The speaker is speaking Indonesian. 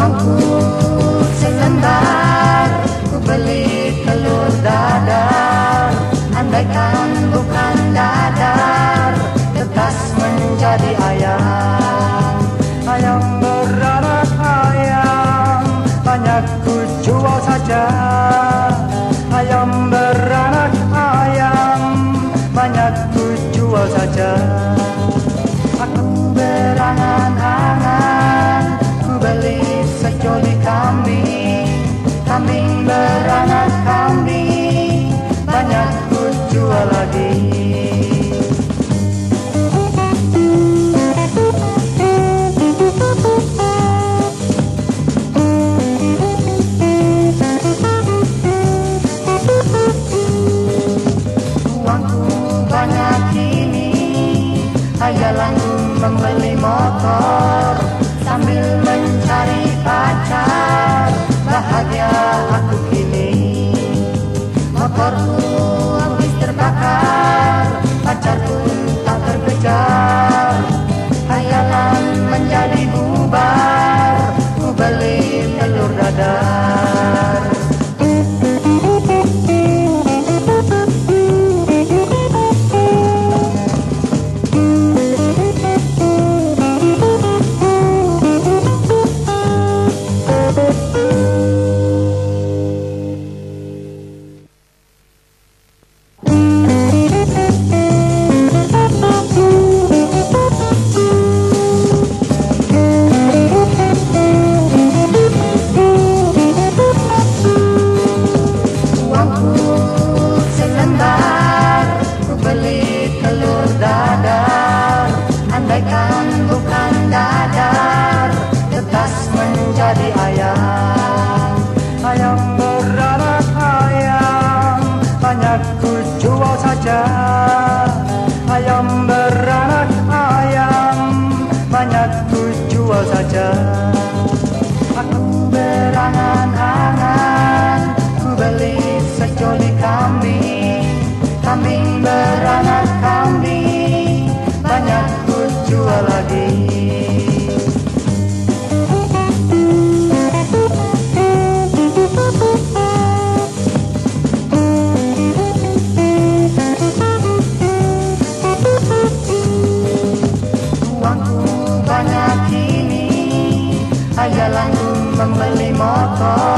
uangku selembar Ku beli telur dadar. Andaikan bukan dadar Hayalan membeli motor Sambil mencari pacar. Bahagia aku kini. Motorku habis terbakar pacarku pun tak terkejar. Hayalan menjadi bubar Ku beli telur dadar. I've மண்மை மாத்தா